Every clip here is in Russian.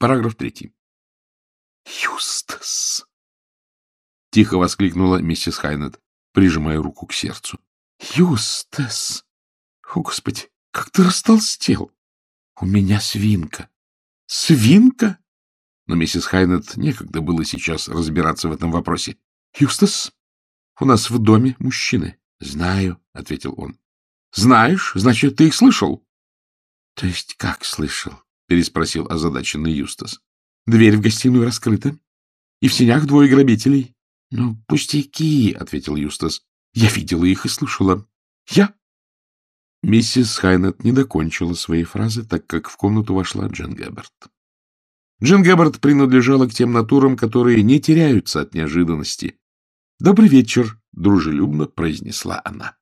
Параграф третий. «Юстас!» — тихо воскликнула миссис Хайнет, прижимая руку к сердцу. «Юстас! О, Господи, как ты растолстел! У меня свинка!» «Свинка?» Но миссис Хайнет некогда было сейчас разбираться в этом вопросе. «Юстас, у нас в доме мужчины». «Знаю», — ответил он. «Знаешь? Значит, ты их слышал?» «То есть как слышал?» — переспросил озадаченный Юстас. «Дверь в гостиную раскрыта, и в сенях двое грабителей». «Ну, пустяки», — ответил Юстас. «Я видела их и слышала». «Я?» Миссис Хайнет не докончила своей фразы, так как в комнату вошла Джен Гебберт. Джин Геббард принадлежала к тем натурам, которые не теряются от неожиданности. «Добрый вечер», — дружелюбно произнесла она.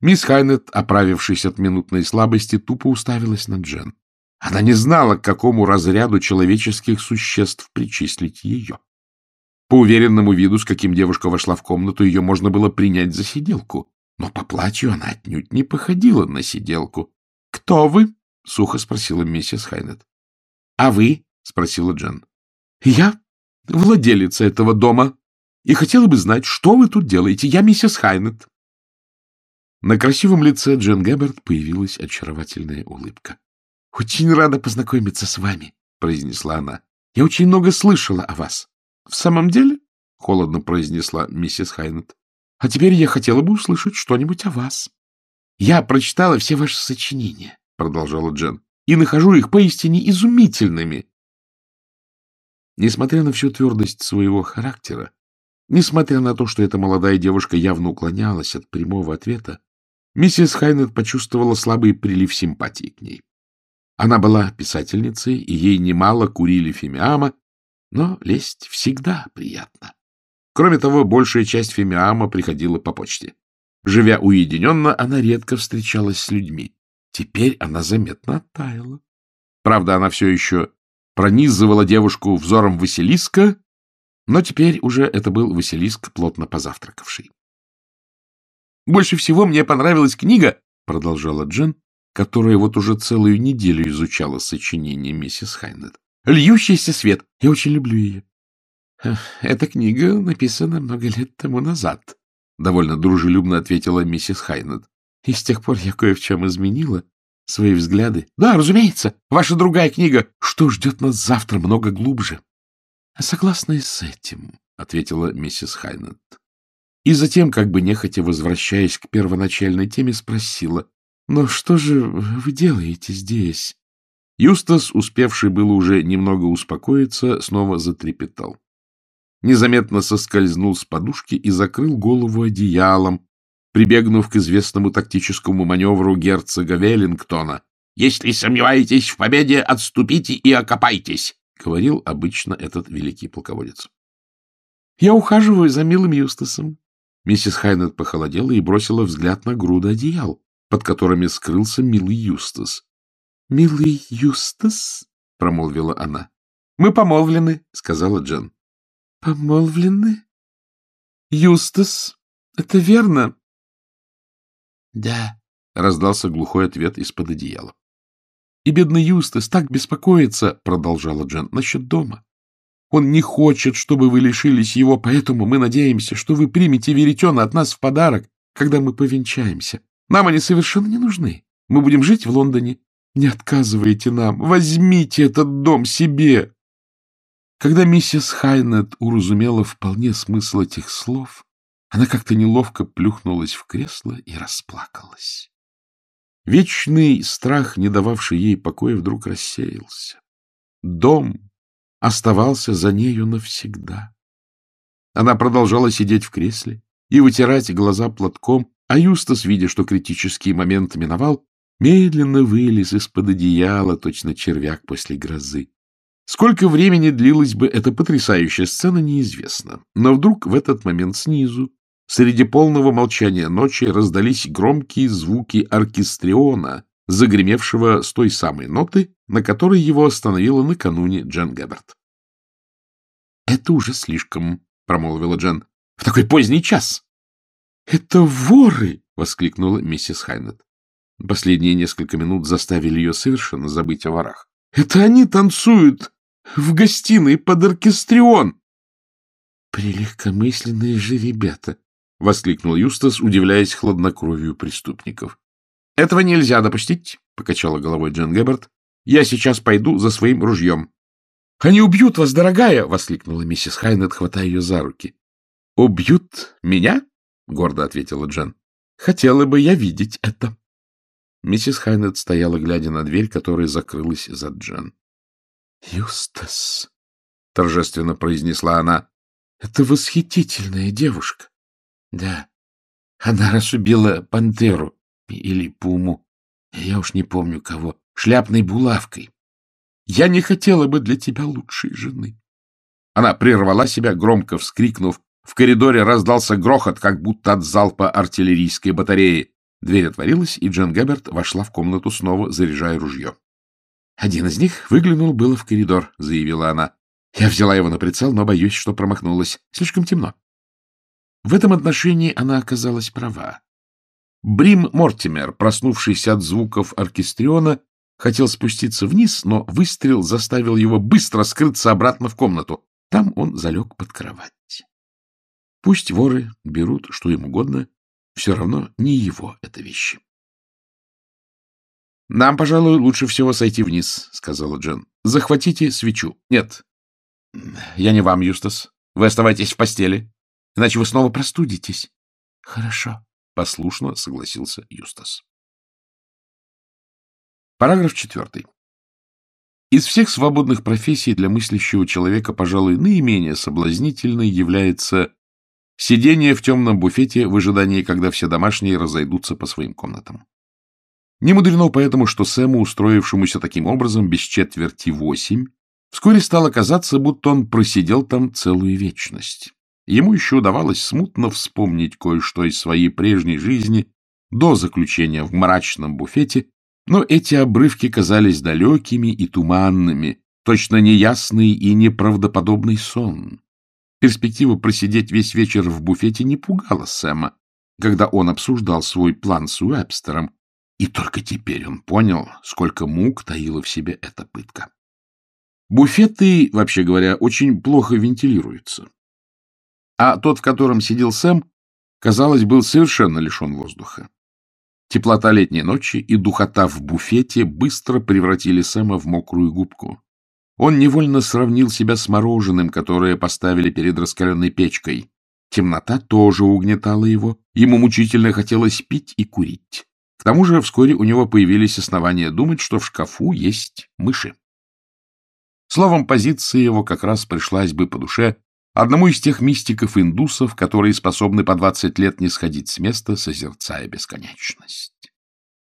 Мисс Хайнет, оправившись от минутной слабости, тупо уставилась на Джен. Она не знала, к какому разряду человеческих существ причислить ее. По уверенному виду, с каким девушка вошла в комнату, ее можно было принять за сиделку. Но по платью она отнюдь не походила на сиделку. — Кто вы? — сухо спросила миссис Хайнет. — А вы? — спросила Джен. — Я владелица этого дома и хотела бы знать, что вы тут делаете. Я миссис Хайнет. На красивом лице Джен Гебберт появилась очаровательная улыбка. — Очень рада познакомиться с вами, — произнесла она. — Я очень много слышала о вас. — В самом деле? — холодно произнесла миссис Хайнет. — А теперь я хотела бы услышать что-нибудь о вас. — Я прочитала все ваши сочинения, — продолжала Джен, — и нахожу их поистине изумительными. Несмотря на всю твердость своего характера, несмотря на то, что эта молодая девушка явно уклонялась от прямого ответа, миссис Хайнет почувствовала слабый прилив симпатии к ней. Она была писательницей, и ей немало курили фимиама, но лесть всегда приятно. Кроме того, большая часть фимиама приходила по почте. Живя уединенно, она редко встречалась с людьми. Теперь она заметно оттаяла. Правда, она все еще пронизывала девушку взором Василиска, но теперь уже это был Василиск, плотно позавтракавший. «Больше всего мне понравилась книга», — продолжала Джен, которая вот уже целую неделю изучала сочинение миссис Хайнет. «Льющийся свет. Я очень люблю ее». «Эта книга написана много лет тому назад», — довольно дружелюбно ответила миссис Хайнет. «И с тех пор я кое в чем изменила свои взгляды. Да, разумеется, ваша другая книга «Что ждет нас завтра» много глубже. — Согласна и с этим, — ответила миссис Хайнет. И затем, как бы нехотя возвращаясь к первоначальной теме, спросила, — Но что же вы делаете здесь? Юстас, успевший было уже немного успокоиться, снова затрепетал. Незаметно соскользнул с подушки и закрыл голову одеялом, прибегнув к известному тактическому маневру герцога Веллингтона. «Если сомневаетесь в победе, отступите и окопайтесь», — говорил обычно этот великий полководец. «Я ухаживаю за милым Юстасом». Миссис Хайнет похолодела и бросила взгляд на груду одеял, под которыми скрылся милый Юстас. «Милый Юстас?» — промолвила она. «Мы помолвлены», — сказала Джен. «Помолвлены? Юстас, это верно?» — Да, — раздался глухой ответ из-под одеяла. — И бедный Юстас так беспокоится, — продолжала Джен, — насчет дома. Он не хочет, чтобы вы лишились его, поэтому мы надеемся, что вы примете веретена от нас в подарок, когда мы повенчаемся. Нам они совершенно не нужны. Мы будем жить в Лондоне. Не отказывайте нам. Возьмите этот дом себе. Когда миссис Хайнет уразумела вполне смысл этих слов, она как-то неловко плюхнулась в кресло и расплакалась. Вечный страх, не дававший ей покоя, вдруг рассеялся. Дом оставался за нею навсегда. Она продолжала сидеть в кресле и вытирать глаза платком, а Юстас, видя, что критический момент миновал, медленно вылез из-под одеяла, точно червяк после грозы. Сколько времени длилась бы эта потрясающая сцена, неизвестно. Но вдруг в этот момент снизу, Среди полного молчания ночи раздались громкие звуки оркестриона, загремевшего с той самой ноты, на которой его остановила накануне Джен Гебберт. — Это уже слишком, — промолвила Джен. — В такой поздний час. — Это воры! — воскликнула миссис Хайнет. Последние несколько минут заставили ее совершенно забыть о ворах. — Это они танцуют в гостиной под оркестрион. — Прелегкомысленные же ребята! — воскликнул Юстас, удивляясь хладнокровию преступников. — Этого нельзя допустить, — покачала головой Джен Геббард. — Я сейчас пойду за своим ружьем. — Они убьют вас, дорогая! — воскликнула миссис Хайнет, хватая ее за руки. — Убьют меня? — гордо ответила Джен. — Хотела бы я видеть это. Миссис Хайнет стояла, глядя на дверь, которая закрылась за Джен. — Юстас, — торжественно произнесла она, — это восхитительная девушка. Да, она разубила пантеру или пуму, я уж не помню кого, шляпной булавкой. Я не хотела бы для тебя лучшей жены. Она прервала себя, громко вскрикнув. В коридоре раздался грохот, как будто от залпа артиллерийской батареи. Дверь отворилась, и Джен Гебберт вошла в комнату, снова заряжая ружье. «Один из них выглянул было в коридор», — заявила она. «Я взяла его на прицел, но боюсь, что промахнулась. Слишком темно. В этом отношении она оказалась права. Брим Мортимер, проснувшийся от звуков оркестриона, хотел спуститься вниз, но выстрел заставил его быстро скрыться обратно в комнату. Там он залег под кровать. Пусть воры берут что им угодно, все равно не его это вещи. — Нам, пожалуй, лучше всего сойти вниз, — сказала Джен. — Захватите свечу. Нет, я не вам, Юстас. Вы оставайтесь в постели иначе вы снова простудитесь. — Хорошо, — послушно согласился Юстас. Параграф четвертый. Из всех свободных профессий для мыслящего человека, пожалуй, наименее соблазнительной является сидение в темном буфете в ожидании, когда все домашние разойдутся по своим комнатам. Не мудрено поэтому, что Сэму, устроившемуся таким образом без четверти восемь, вскоре стало казаться, будто он просидел там целую вечность. Ему еще удавалось смутно вспомнить кое-что из своей прежней жизни до заключения в мрачном буфете, но эти обрывки казались далекими и туманными, точно неясный и неправдоподобный сон. Перспектива просидеть весь вечер в буфете не пугала Сэма, когда он обсуждал свой план с Уэбстером, и только теперь он понял, сколько мук таила в себе эта пытка. Буфеты, вообще говоря, очень плохо вентилируются а тот, в котором сидел Сэм, казалось, был совершенно лишен воздуха. Теплота летней ночи и духота в буфете быстро превратили Сэма в мокрую губку. Он невольно сравнил себя с мороженым, которое поставили перед раскаленной печкой. Темнота тоже угнетала его, ему мучительно хотелось пить и курить. К тому же вскоре у него появились основания думать, что в шкафу есть мыши. Словом, позиция его как раз пришлась бы по душе одному из тех мистиков-индусов, которые способны по двадцать лет не сходить с места, созерцая бесконечность.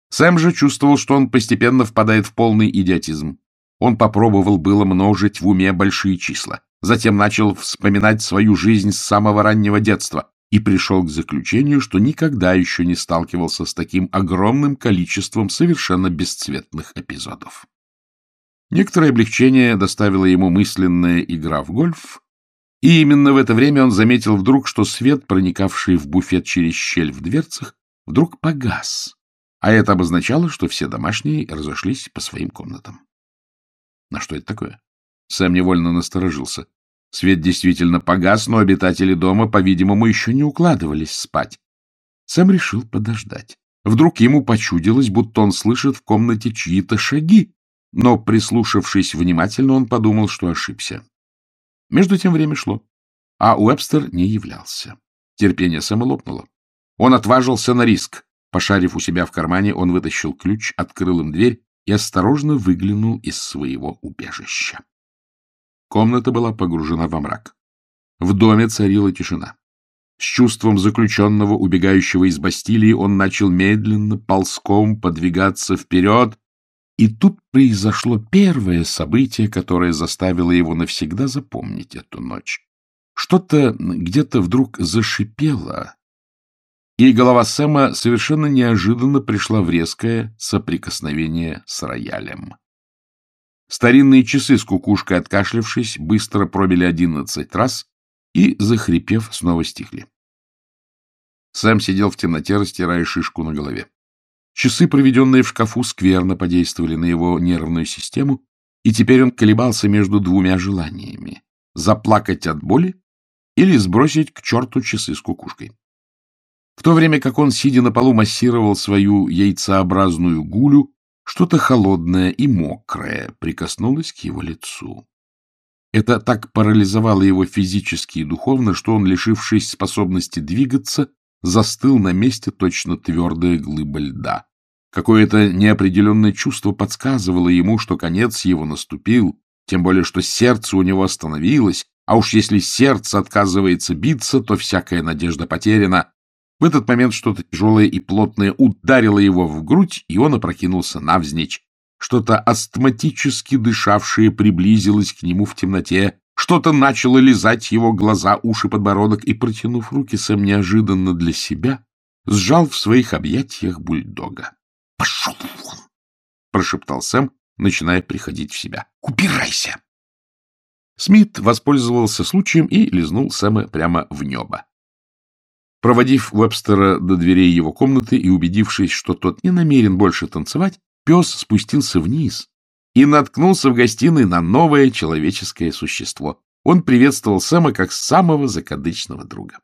Сэм же чувствовал, что он постепенно впадает в полный идиотизм. Он попробовал было множить в уме большие числа, затем начал вспоминать свою жизнь с самого раннего детства и пришел к заключению, что никогда еще не сталкивался с таким огромным количеством совершенно бесцветных эпизодов. Некоторое облегчение доставила ему мысленная игра в гольф, и именно в это время он заметил вдруг, что свет, проникавший в буфет через щель в дверцах, вдруг погас, а это обозначало, что все домашние разошлись по своим комнатам. На что это такое? Сэм невольно насторожился. Свет действительно погас, но обитатели дома, по-видимому, еще не укладывались спать. Сэм решил подождать. Вдруг ему почудилось, будто он слышит в комнате чьи-то шаги, но, прислушавшись внимательно, он подумал, что ошибся. Между тем время шло, а Уэбстер не являлся. Терпение Сэма лопнуло. Он отважился на риск. Пошарив у себя в кармане, он вытащил ключ, открыл им дверь и осторожно выглянул из своего убежища. Комната была погружена во мрак. В доме царила тишина. С чувством заключенного, убегающего из Бастилии, он начал медленно, ползком подвигаться вперед, и тут произошло первое событие, которое заставило его навсегда запомнить эту ночь. Что-то где-то вдруг зашипело, и голова Сэма совершенно неожиданно пришла в резкое соприкосновение с роялем. Старинные часы с кукушкой, откашлившись, быстро пробили одиннадцать раз и, захрипев, снова стихли. Сэм сидел в темноте, растирая шишку на голове. Часы, проведенные в шкафу, скверно подействовали на его нервную систему, и теперь он колебался между двумя желаниями — заплакать от боли или сбросить к черту часы с кукушкой. В то время как он, сидя на полу, массировал свою яйцеобразную гулю, что-то холодное и мокрое прикоснулось к его лицу. Это так парализовало его физически и духовно, что он, лишившись способности двигаться, застыл на месте точно твердая глыба льда. Какое-то неопределенное чувство подсказывало ему, что конец его наступил, тем более что сердце у него остановилось, а уж если сердце отказывается биться, то всякая надежда потеряна. В этот момент что-то тяжелое и плотное ударило его в грудь, и он опрокинулся навзничь. Что-то астматически дышавшее приблизилось к нему в темноте. Что-то начало лизать его глаза, уши, подбородок, и, протянув руки, Сэм неожиданно для себя сжал в своих объятиях бульдога. — Пошел вон! — прошептал Сэм, начиная приходить в себя. — Убирайся! Смит воспользовался случаем и лизнул Сэма прямо в небо. Проводив Уэбстера до дверей его комнаты и убедившись, что тот не намерен больше танцевать, пес спустился вниз и наткнулся в гостиной на новое человеческое существо. Он приветствовал Сэма как самого закадычного друга.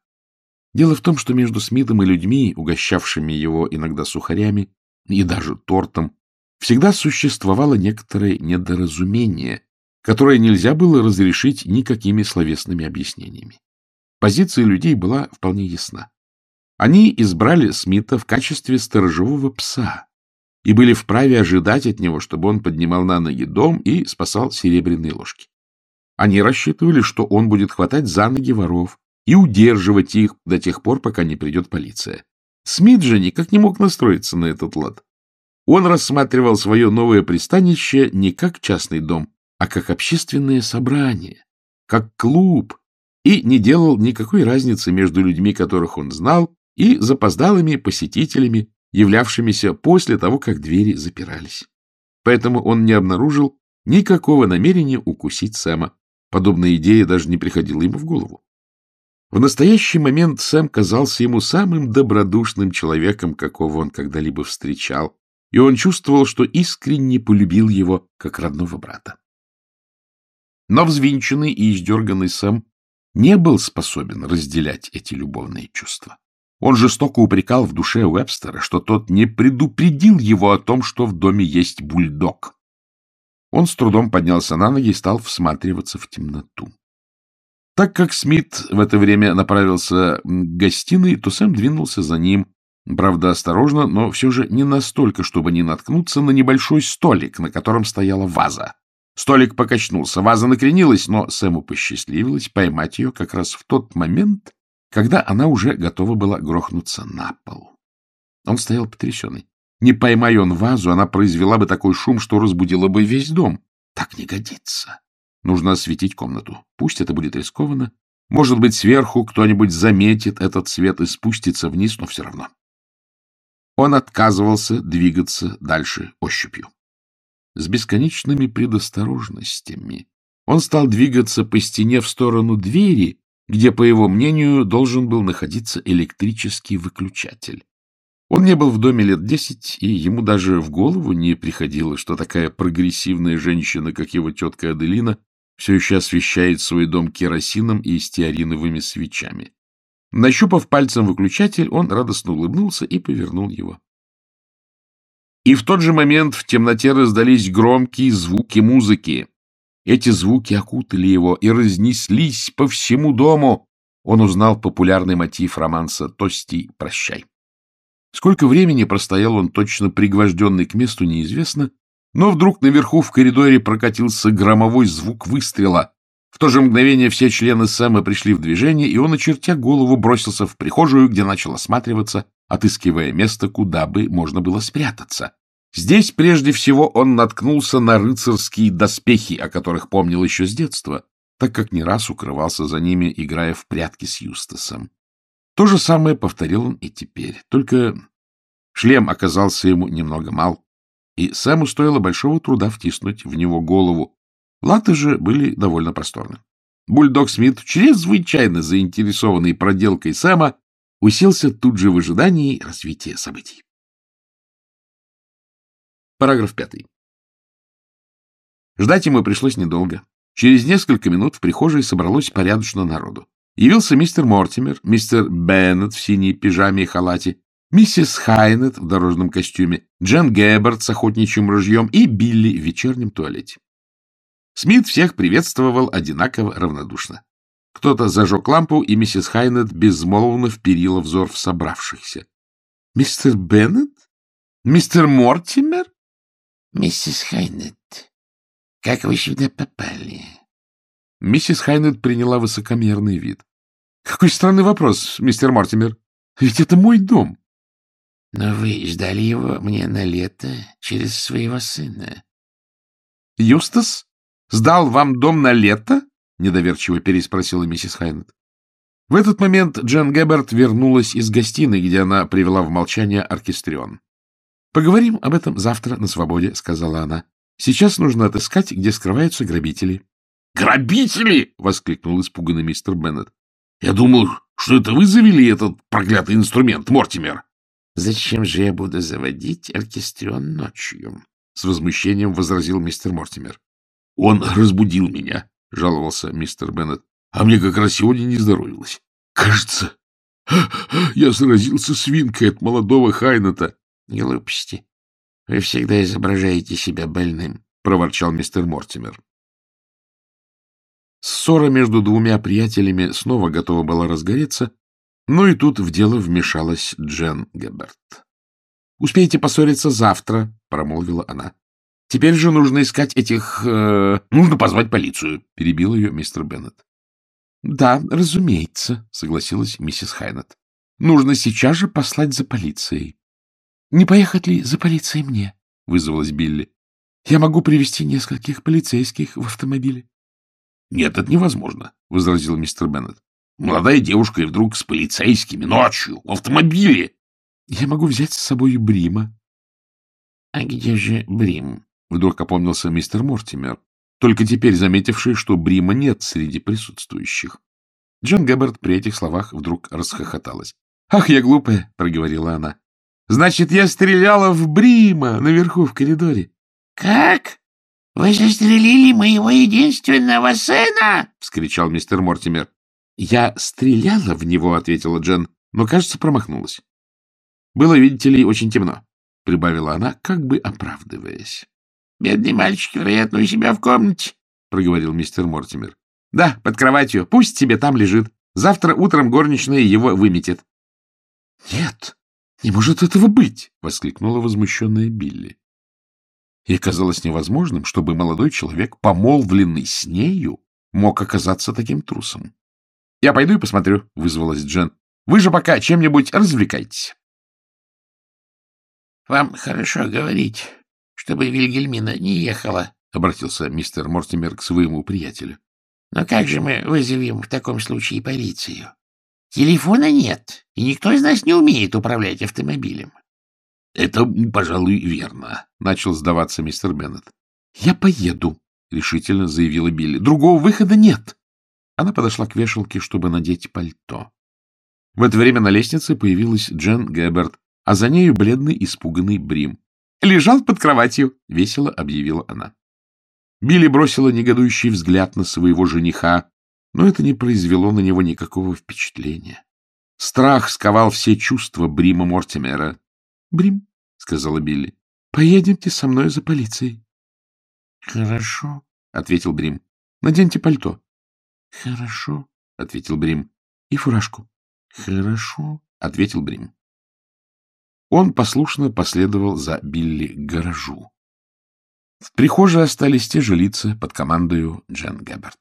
Дело в том, что между Смитом и людьми, угощавшими его иногда сухарями и даже тортом, всегда существовало некоторое недоразумение, которое нельзя было разрешить никакими словесными объяснениями. Позиция людей была вполне ясна. Они избрали Смита в качестве сторожевого пса и были вправе ожидать от него, чтобы он поднимал на ноги дом и спасал серебряные ложки. Они рассчитывали, что он будет хватать за ноги воров и удерживать их до тех пор, пока не придет полиция. Смит же никак не мог настроиться на этот лад. Он рассматривал свое новое пристанище не как частный дом, а как общественное собрание, как клуб, и не делал никакой разницы между людьми, которых он знал, и запоздалыми посетителями, являвшимися после того, как двери запирались. Поэтому он не обнаружил никакого намерения укусить Сэма. Подобная идея даже не приходила ему в голову. В настоящий момент Сэм казался ему самым добродушным человеком, какого он когда-либо встречал, и он чувствовал, что искренне полюбил его как родного брата. Но взвинченный и издерганный Сэм не был способен разделять эти любовные чувства. Он жестоко упрекал в душе Уэбстера, что тот не предупредил его о том, что в доме есть бульдог. Он с трудом поднялся на ноги и стал всматриваться в темноту. Так как Смит в это время направился к гостиной, то Сэм двинулся за ним, правда, осторожно, но все же не настолько, чтобы не наткнуться на небольшой столик, на котором стояла ваза. Столик покачнулся, ваза накренилась, но Сэму посчастливилось поймать ее как раз в тот момент, когда она уже готова была грохнуться на пол. Он стоял потрясенный. Не поймай он вазу, она произвела бы такой шум, что разбудила бы весь дом. Так не годится. Нужно осветить комнату. Пусть это будет рискованно. Может быть, сверху кто-нибудь заметит этот свет и спустится вниз, но все равно. Он отказывался двигаться дальше ощупью. С бесконечными предосторожностями он стал двигаться по стене в сторону двери, где, по его мнению, должен был находиться электрический выключатель. Он не был в доме лет десять, и ему даже в голову не приходило, что такая прогрессивная женщина, как его тетка Аделина, все еще освещает свой дом керосином и стеариновыми свечами. Нащупав пальцем выключатель, он радостно улыбнулся и повернул его. И в тот же момент в темноте раздались громкие звуки музыки. Эти звуки окутали его и разнеслись по всему дому. Он узнал популярный мотив романса «Тости, прощай». Сколько времени простоял он точно пригвожденный к месту, неизвестно, но вдруг наверху в коридоре прокатился громовой звук выстрела. В то же мгновение все члены Сэма пришли в движение, и он, очертя голову, бросился в прихожую, где начал осматриваться, отыскивая место, куда бы можно было спрятаться. Здесь прежде всего он наткнулся на рыцарские доспехи, о которых помнил еще с детства, так как не раз укрывался за ними, играя в прятки с Юстасом. То же самое повторил он и теперь, только шлем оказался ему немного мал, и Сэму стоило большого труда втиснуть в него голову. Латы же были довольно просторны. Бульдог Смит, чрезвычайно заинтересованный проделкой Сэма, уселся тут же в ожидании развития событий. Параграф пятый. Ждать ему пришлось недолго. Через несколько минут в прихожей собралось порядочно народу. Явился мистер Мортимер, мистер Беннет в синей пижаме и халате, миссис Хайнет в дорожном костюме, Джен Гэббард с охотничьим ружьем и Билли в вечернем туалете. Смит всех приветствовал одинаково равнодушно. Кто-то зажег лампу, и миссис Хайнет безмолвно вперила взор в собравшихся. — Мистер Беннет? Мистер Мортимер? — Миссис Хайнет, как вы сюда попали? Миссис Хайнет приняла высокомерный вид. — Какой странный вопрос, мистер Мортимер. Ведь это мой дом. — Но вы ждали его мне на лето через своего сына. — Юстас сдал вам дом на лето? — недоверчиво переспросила миссис Хайнет. В этот момент Джен Гебберт вернулась из гостиной, где она привела в молчание оркестрион. — Поговорим об этом завтра на свободе, — сказала она. — Сейчас нужно отыскать, где скрываются грабители. «Грабители!» — воскликнул испуганный мистер Беннет. «Я думал, что это вы завели этот проклятый инструмент, Мортимер!» «Зачем же я буду заводить оркестрион ночью?» — с возмущением возразил мистер Мортимер. «Он разбудил меня», — жаловался мистер Беннет. «А мне как раз сегодня не здоровилось. Кажется, я заразился свинкой от молодого Хайната». «Глупости. Вы всегда изображаете себя больным», — проворчал мистер Мортимер. Ссора между двумя приятелями снова готова была разгореться, но и тут в дело вмешалась Джен Геберт. — Успеете поссориться завтра, — промолвила она. — Теперь же нужно искать этих... Э, нужно позвать полицию, — перебил ее мистер Беннет. — Да, разумеется, — согласилась миссис Хайнет. — Нужно сейчас же послать за полицией. — Не поехать ли за полицией мне? — вызвалась Билли. — Я могу привести нескольких полицейских в автомобиле. — Нет, это невозможно, — возразил мистер Беннет. — Молодая девушка и вдруг с полицейскими ночью в автомобиле. — Я могу взять с собой Брима. — А где же Брим? — вдруг опомнился мистер Мортимер, только теперь заметивший, что Брима нет среди присутствующих. Джон Гебберт при этих словах вдруг расхохоталась. — Ах, я глупая, — проговорила она. — Значит, я стреляла в Брима наверху в коридоре. — Как? — Вы застрелили моего единственного сына! — вскричал мистер Мортимер. — Я стреляла в него, — ответила Джен, но, кажется, промахнулась. — Было, видите ли, очень темно, — прибавила она, как бы оправдываясь. — Бедный мальчик, вероятно, у себя в комнате, — проговорил мистер Мортимер. — Да, под кроватью. Пусть себе там лежит. Завтра утром горничная его выметит. — Нет, не может этого быть! — воскликнула возмущенная Билли. Ей казалось невозможным, чтобы молодой человек, помолвленный с нею, мог оказаться таким трусом. — Я пойду и посмотрю, — вызвалась Джен. — Вы же пока чем-нибудь развлекайтесь. — Вам хорошо говорить, чтобы Вильгельмина не ехала, — обратился мистер Мортимер к своему приятелю. — Но как же мы вызовем в таком случае полицию? Телефона нет, и никто из нас не умеет управлять автомобилем. — Это, пожалуй, верно, — начал сдаваться мистер Беннет. — Я поеду, — решительно заявила Билли. — Другого выхода нет. Она подошла к вешалке, чтобы надеть пальто. В это время на лестнице появилась Джен Гэбберт, а за нею бледный испуганный Брим. — Лежал под кроватью, — весело объявила она. Билли бросила негодующий взгляд на своего жениха, но это не произвело на него никакого впечатления. Страх сковал все чувства Брима Мортимера. — Брим, — сказала Билли, — поедемте со мной за полицией. — Хорошо, — ответил Брим. — Наденьте пальто. — Хорошо, — ответил Брим. — И фуражку. — Хорошо, — ответил Брим. Он послушно последовал за Билли к гаражу. В прихожей остались те же лица под командою Джен Габберт.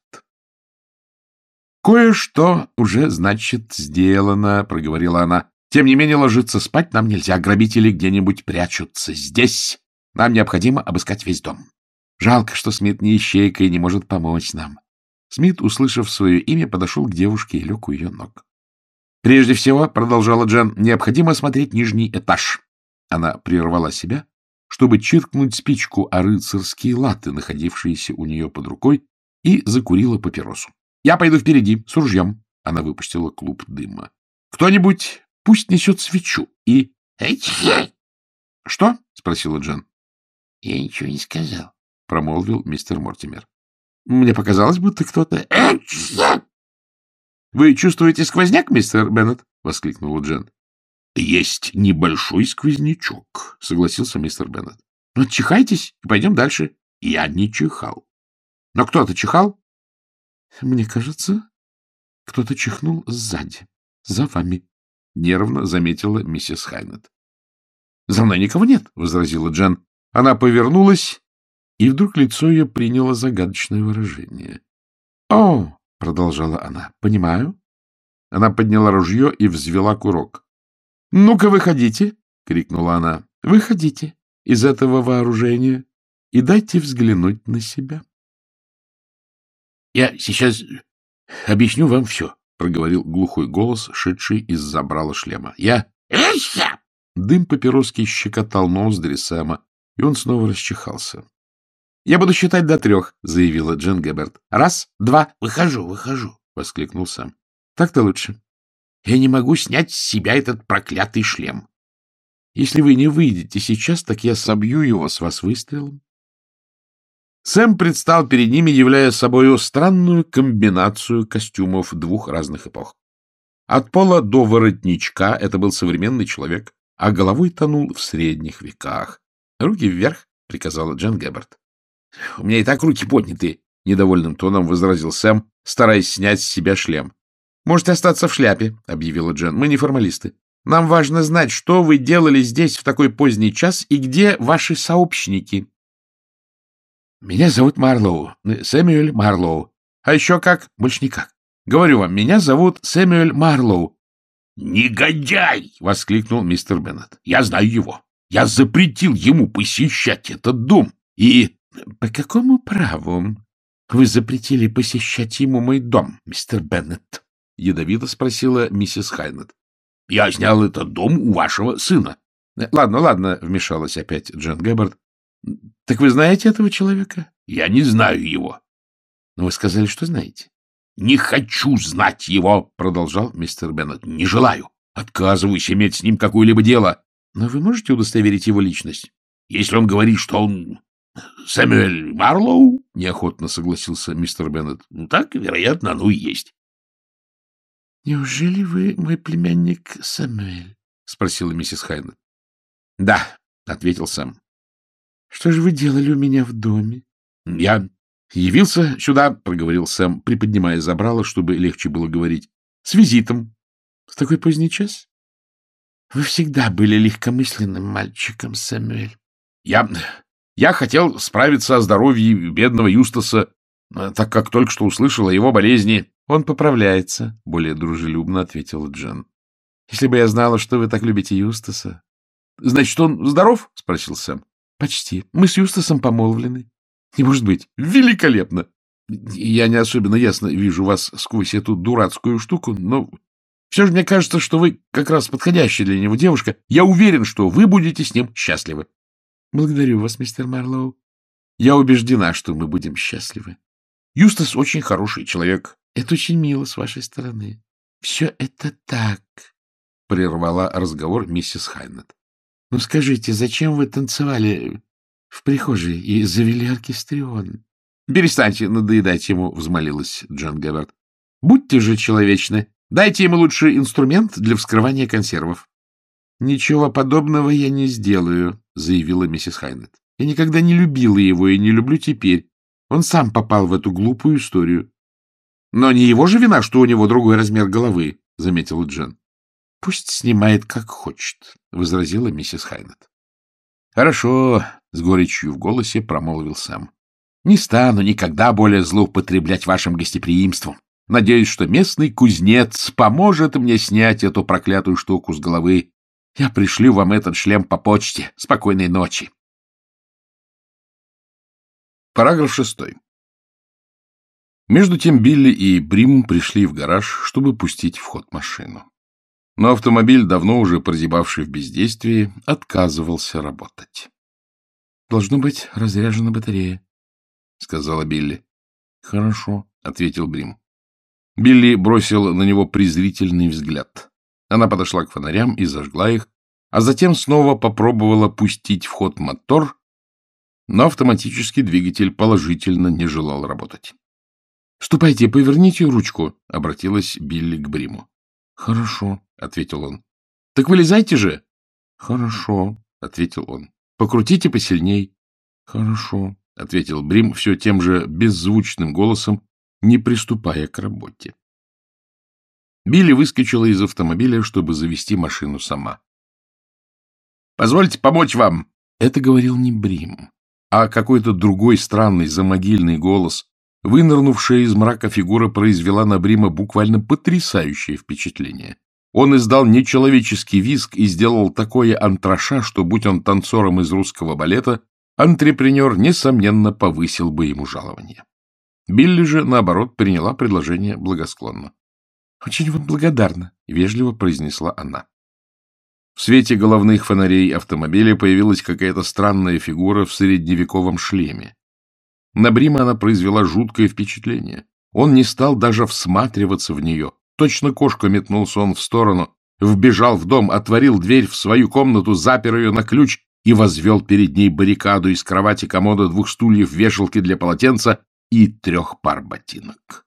«Кое-что уже, значит, сделано», — проговорила она. Тем не менее, ложиться спать нам нельзя. Грабители где-нибудь прячутся здесь. Нам необходимо обыскать весь дом. Жалко, что Смит не ищейка и не может помочь нам. Смит, услышав свое имя, подошел к девушке и лег у ее ног. Прежде всего, продолжала Джен, необходимо осмотреть нижний этаж. Она прервала себя, чтобы чиркнуть спичку о рыцарские латы, находившиеся у нее под рукой, и закурила папиросу. — Я пойду впереди, с ружьем. Она выпустила клуб дыма. — Кто-нибудь Пусть несет свечу и... — Что? — спросила Джен. — Я ничего не сказал. промолвил мистер Мортимер. — Мне показалось, будто кто-то... — Вы чувствуете сквозняк, мистер Беннет? — воскликнула Джен. — Есть небольшой сквознячок, — согласился мистер Беннет. — Ну, чихайтесь и пойдем дальше. Я не чихал. — Но кто-то чихал? — Мне кажется, кто-то чихнул сзади, за вами, — нервно заметила миссис Хайнет. — За мной никого нет, — возразила Джен. Она повернулась, и вдруг лицо ее приняло загадочное выражение. — О, — продолжала она, — понимаю. Она подняла ружье и взвела курок. — Ну-ка, выходите! — крикнула она. — Выходите из этого вооружения и дайте взглянуть на себя. — Я сейчас объясню вам все, — проговорил глухой голос, шедший из забрала шлема. — Я... Дым папироски щекотал ноздри Сэма, и он снова расчихался. — Я буду считать до трех, — заявила Джен Геберт. — Раз, два, выхожу, выхожу, — воскликнул Сэм. — Так-то лучше. Я не могу снять с себя этот проклятый шлем. Если вы не выйдете сейчас, так я собью его с вас выстрелом. Сэм предстал перед ними, являя собою странную комбинацию костюмов двух разных эпох. От пола до воротничка это был современный человек, а головой тонул в средних веках. — Руки вверх, — приказала Джен Гебберт. — У меня и так руки подняты, — недовольным тоном возразил Сэм, стараясь снять с себя шлем. — Можете остаться в шляпе, — объявила Джен. — Мы не формалисты. Нам важно знать, что вы делали здесь в такой поздний час и где ваши сообщники. — Меня зовут Марлоу, Сэмюэль Марлоу. А еще как? Больше никак. Говорю вам, меня зовут Сэмюэль Марлоу. — Негодяй! — воскликнул мистер Беннет. — Я знаю его. Я запретил ему посещать этот дом. И... — По какому праву вы запретили посещать ему мой дом, мистер Беннет? — ядовито спросила миссис Хайнет. — Я снял этот дом у вашего сына. — Ладно, ладно, — вмешалась опять Джен Гэббард. — Так вы знаете этого человека? — Я не знаю его. — Но вы сказали, что знаете. — Не хочу знать его, — продолжал мистер Беннет. — Не желаю. Отказываюсь иметь с ним какое-либо дело. — Но вы можете удостоверить его личность? — Если он говорит, что он Сэмюэль Марлоу, — неохотно согласился мистер Беннет. — Ну, так, вероятно, оно и есть. — Неужели вы мой племянник Сэмюэль? — спросила миссис Хайнет. — Да, — ответил Сэм. Что же вы делали у меня в доме? — Я явился сюда, — проговорил Сэм, приподнимая забрало, чтобы легче было говорить, — с визитом. — В такой поздний час? — Вы всегда были легкомысленным мальчиком, Сэмюэль. — Я... я хотел справиться о здоровье бедного Юстаса, так как только что услышал о его болезни. — Он поправляется, — более дружелюбно ответила Джен. — Если бы я знала, что вы так любите Юстаса... — Значит, он здоров? — спросил Сэм. Почти. Мы с Юстасом помолвлены. Не может быть. Великолепно. Я не особенно ясно вижу вас сквозь эту дурацкую штуку, но все же мне кажется, что вы как раз подходящая для него девушка. Я уверен, что вы будете с ним счастливы. Благодарю вас, мистер Марлоу. Я убеждена, что мы будем счастливы. Юстас очень хороший человек. Это очень мило с вашей стороны. Все это так, — прервала разговор миссис Хайнет. Ну, скажите, зачем вы танцевали в прихожей и завели оркестрион? — Перестаньте надоедать ему, — взмолилась Джон Гевард. — Будьте же человечны. Дайте ему лучше инструмент для вскрывания консервов. — Ничего подобного я не сделаю, — заявила миссис Хайнет. — Я никогда не любила его и не люблю теперь. Он сам попал в эту глупую историю. — Но не его же вина, что у него другой размер головы, — заметила Джен. — Пусть снимает, как хочет, — возразила миссис Хайнет. — Хорошо, — с горечью в голосе промолвил Сэм. — Не стану никогда более злоупотреблять вашим гостеприимством. Надеюсь, что местный кузнец поможет мне снять эту проклятую штуку с головы. Я пришлю вам этот шлем по почте. Спокойной ночи. Параграф шестой. Между тем Билли и Брим пришли в гараж, чтобы пустить в ход машину. Но автомобиль, давно уже прозябавший в бездействии, отказывался работать. — Должно быть разряжена батарея, — сказала Билли. — Хорошо, — ответил Брим. Билли бросил на него презрительный взгляд. Она подошла к фонарям и зажгла их, а затем снова попробовала пустить в ход мотор, Но автоматический двигатель положительно не желал работать. — Ступайте, поверните ручку, — обратилась Билли к Бриму. — Хорошо, — ответил он. — Так вылезайте же. — Хорошо, — ответил он. — Покрутите посильней. — Хорошо, — ответил Брим все тем же беззвучным голосом, не приступая к работе. Билли выскочила из автомобиля, чтобы завести машину сама. — Позвольте помочь вам! Это говорил не Брим, а какой-то другой странный замогильный голос. Вынырнувшая из мрака фигура произвела на Брима буквально потрясающее впечатление. Он издал нечеловеческий визг и сделал такое антраша, что, будь он танцором из русского балета, антрепренер, несомненно, повысил бы ему жалование. Билли же, наоборот, приняла предложение благосклонно. — Очень вам благодарна, — вежливо произнесла она. В свете головных фонарей автомобиля появилась какая-то странная фигура в средневековом шлеме. На Брима она произвела жуткое впечатление. Он не стал даже всматриваться в нее. Точно кошка метнулся он в сторону, вбежал в дом, отворил дверь в свою комнату, запер ее на ключ и возвел перед ней баррикаду из кровати, комода, двух стульев, вешалки для полотенца и трех пар ботинок.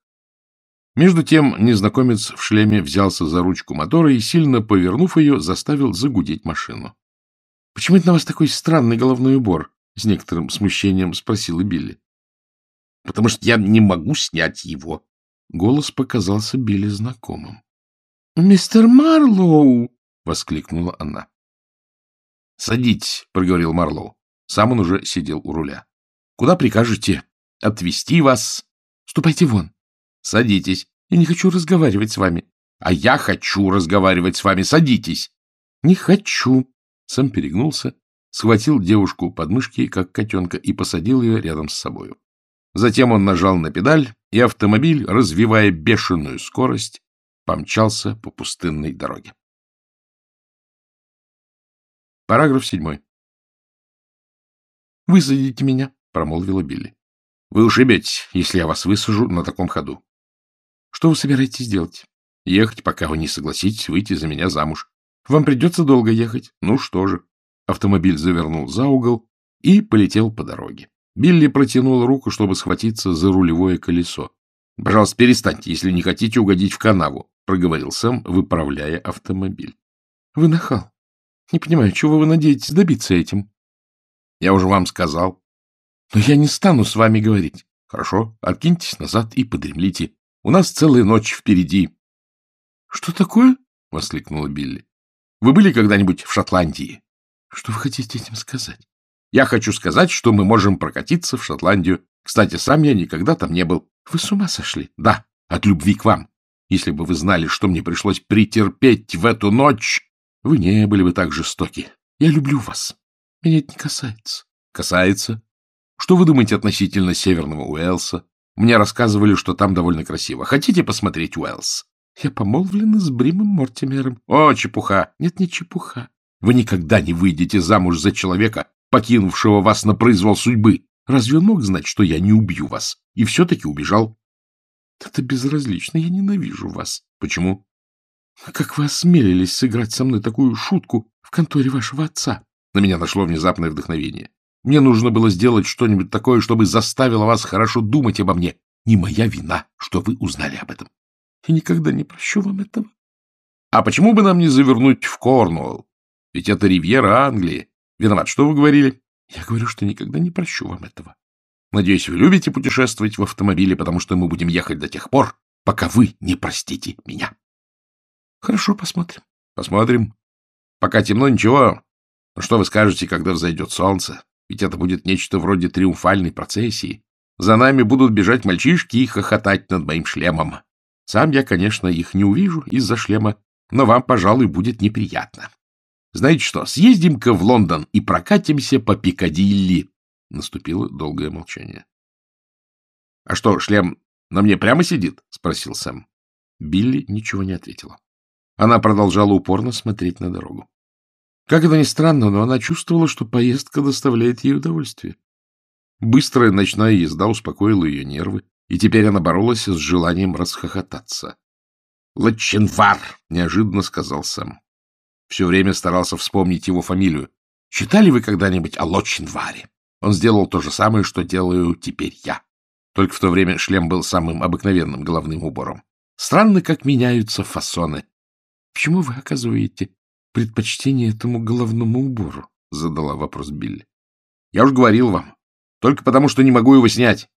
Между тем незнакомец в шлеме взялся за ручку мотора и, сильно повернув ее, заставил загудеть машину. — Почему это на вас такой странный головной убор? — с некоторым смущением спросила Билли. — Потому что я не могу снять его. Голос показался Билли знакомым. — Мистер Марлоу! — воскликнула она. — Садитесь, — проговорил Марлоу. Сам он уже сидел у руля. — Куда прикажете? Отвезти вас? — Ступайте вон. Садитесь. Я не хочу разговаривать с вами. А я хочу разговаривать с вами. Садитесь. Не хочу. Сам перегнулся, схватил девушку под мышки, как котенка, и посадил ее рядом с собою. Затем он нажал на педаль, и автомобиль, развивая бешеную скорость, помчался по пустынной дороге. Параграф седьмой. — Высадите меня, — промолвила Билли. — Вы ушибетесь, если я вас высажу на таком ходу. Что вы собираетесь делать? Ехать, пока вы не согласитесь выйти за меня замуж. Вам придется долго ехать. Ну что же. Автомобиль завернул за угол и полетел по дороге. Билли протянул руку, чтобы схватиться за рулевое колесо. — Пожалуйста, перестаньте, если не хотите угодить в канаву, — проговорил Сэм, выправляя автомобиль. — Вы нахал. Не понимаю, чего вы надеетесь добиться этим? — Я уже вам сказал. — Но я не стану с вами говорить. — Хорошо, откиньтесь назад и подремлите. У нас целая ночь впереди. — Что такое? — воскликнула Билли. — Вы были когда-нибудь в Шотландии? — Что вы хотите этим сказать? — Я хочу сказать, что мы можем прокатиться в Шотландию. Кстати, сам я никогда там не был. — Вы с ума сошли? — Да, от любви к вам. Если бы вы знали, что мне пришлось претерпеть в эту ночь, вы не были бы так жестоки. Я люблю вас. Меня это не касается. — Касается. Что вы думаете относительно Северного Уэлса? Мне рассказывали, что там довольно красиво. Хотите посмотреть Уэллс? Я помолвлена с Бримом Мортимером. О, чепуха! Нет, не чепуха. Вы никогда не выйдете замуж за человека, покинувшего вас на произвол судьбы. Разве он мог знать, что я не убью вас? И все-таки убежал. Это безразлично. Я ненавижу вас. Почему? Как вы осмелились сыграть со мной такую шутку в конторе вашего отца? На меня нашло внезапное вдохновение. Мне нужно было сделать что-нибудь такое, чтобы заставило вас хорошо думать обо мне. Не моя вина, что вы узнали об этом. Я никогда не прощу вам этого. А почему бы нам не завернуть в Корнуолл? Ведь это ривьера Англии. Виноват, что вы говорили? Я говорю, что никогда не прощу вам этого. Надеюсь, вы любите путешествовать в автомобиле, потому что мы будем ехать до тех пор, пока вы не простите меня. Хорошо, посмотрим. Посмотрим. Пока темно, ничего. Но что вы скажете, когда взойдет солнце? Ведь это будет нечто вроде триумфальной процессии. За нами будут бежать мальчишки и хохотать над моим шлемом. Сам я, конечно, их не увижу из-за шлема, но вам, пожалуй, будет неприятно. Знаете что, съездим-ка в Лондон и прокатимся по Пикадилли. Наступило долгое молчание. — А что, шлем на мне прямо сидит? — спросил Сэм. Билли ничего не ответила. Она продолжала упорно смотреть на дорогу. Как это ни странно, но она чувствовала, что поездка доставляет ей удовольствие. Быстрая ночная езда успокоила ее нервы, и теперь она боролась с желанием расхохотаться. — Лаченвар! — неожиданно сказал Сэм. Все время старался вспомнить его фамилию. Читали вы когда-нибудь о Лоченваре? Он сделал то же самое, что делаю теперь я. Только в то время шлем был самым обыкновенным головным убором. Странно, как меняются фасоны. — Почему вы оказываете предпочтение этому головному убору? — задала вопрос Билли. — Я уж говорил вам. Только потому, что не могу его снять.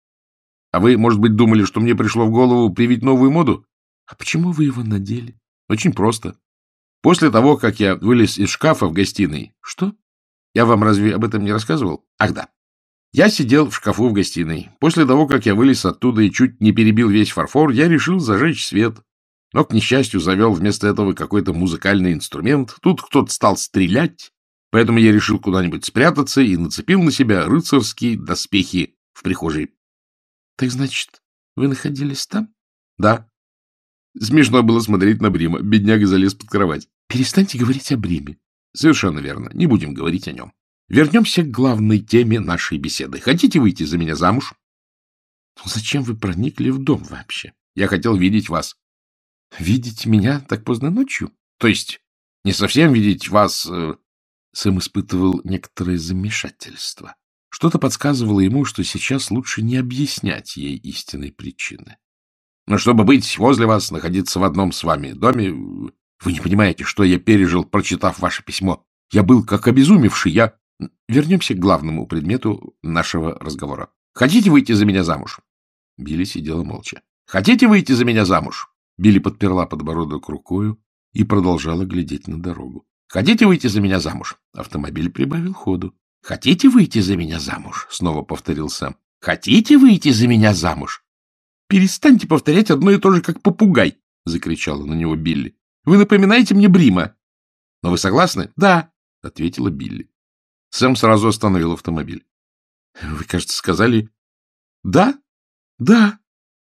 А вы, может быть, думали, что мне пришло в голову привить новую моду? — А почему вы его надели? — Очень просто. После того, как я вылез из шкафа в гостиной... — Что? Я вам разве об этом не рассказывал? Ах, да. Я сидел в шкафу в гостиной. После того, как я вылез оттуда и чуть не перебил весь фарфор, я решил зажечь свет. Но, к несчастью, завел вместо этого какой-то музыкальный инструмент. Тут кто-то стал стрелять, поэтому я решил куда-нибудь спрятаться и нацепил на себя рыцарские доспехи в прихожей. — Так значит, вы находились там? — Да. Смешно было смотреть на Брима. Бедняга залез под кровать. — Перестаньте говорить о Бриме. — Совершенно верно. Не будем говорить о нем. Вернемся к главной теме нашей беседы. Хотите выйти за меня замуж? — Зачем вы проникли в дом вообще? Я хотел видеть вас. — Видеть меня так поздно ночью? То есть не совсем видеть вас... Э... Сэм испытывал некоторое замешательство. Что-то подсказывало ему, что сейчас лучше не объяснять ей истинной причины. Но чтобы быть возле вас, находиться в одном с вами доме... Вы не понимаете, что я пережил, прочитав ваше письмо. Я был как обезумевший, я... Вернемся к главному предмету нашего разговора. Хотите выйти за меня замуж? Билли сидела молча. Хотите выйти за меня замуж? Билли подперла подбородок рукою и продолжала глядеть на дорогу. Хотите выйти за меня замуж? Автомобиль прибавил ходу. Хотите выйти за меня замуж? Снова повторил Сэм. Хотите выйти за меня замуж? Перестаньте повторять одно и то же, как попугай, закричала на него Билли. Вы напоминаете мне Брима. Но вы согласны? Да, ответила Билли. Сэм сразу остановил автомобиль. — Вы, кажется, сказали... — Да? Да,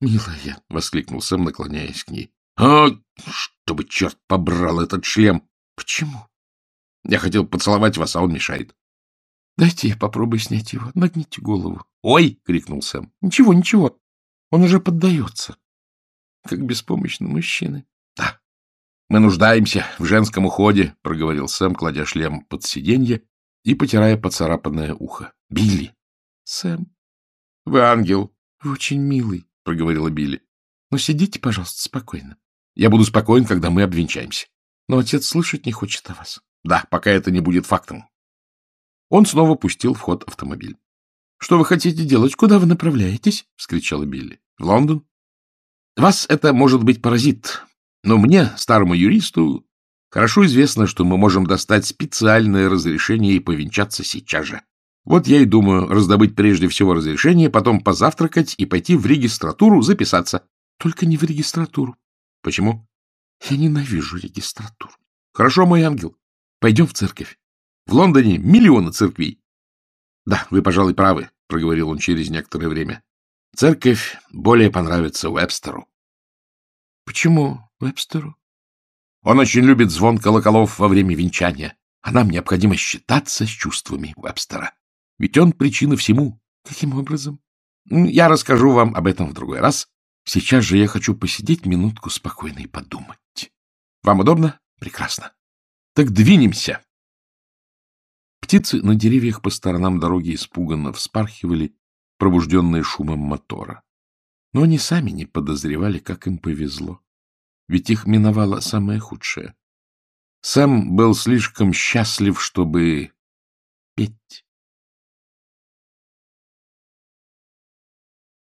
милая, — воскликнул Сэм, наклоняясь к ней. — А, чтобы черт побрал этот шлем! — Почему? — Я хотел поцеловать вас, а он мешает. — Дайте я попробую снять его. Нагните голову. — Ой! — крикнул Сэм. — Ничего, ничего. Он уже поддается. Как беспомощный мужчина. — Да. Мы нуждаемся в женском уходе, — проговорил Сэм, кладя шлем под сиденье и потирая поцарапанное ухо. — Билли! — Сэм. — Вы ангел. — Вы очень милый, — проговорила Билли. — Но сидите, пожалуйста, спокойно. — Я буду спокоен, когда мы обвенчаемся. Но отец слышать не хочет о вас. — Да, пока это не будет фактом. Он снова пустил в ход автомобиль. — Что вы хотите делать? Куда вы направляетесь? — вскричала Билли. — В Лондон. — Вас это, может быть, паразит, но мне, старому юристу, Хорошо известно, что мы можем достать специальное разрешение и повенчаться сейчас же. Вот я и думаю раздобыть прежде всего разрешение, потом позавтракать и пойти в регистратуру записаться. Только не в регистратуру. Почему? Я ненавижу регистратуру. Хорошо, мой ангел. Пойдем в церковь. В Лондоне миллионы церквей. Да, вы, пожалуй, правы, проговорил он через некоторое время. Церковь более понравится Уэбстеру. Почему Уэбстеру? Он очень любит звон колоколов во время венчания, а нам необходимо считаться с чувствами Вебстера. Ведь он причина всему. Каким образом? Я расскажу вам об этом в другой раз. Сейчас же я хочу посидеть минутку спокойно и подумать. Вам удобно? Прекрасно. Так двинемся. Птицы на деревьях по сторонам дороги испуганно вспархивали, пробужденные шумом мотора. Но они сами не подозревали, как им повезло ведь их миновало самое худшее. Сэм был слишком счастлив, чтобы петь.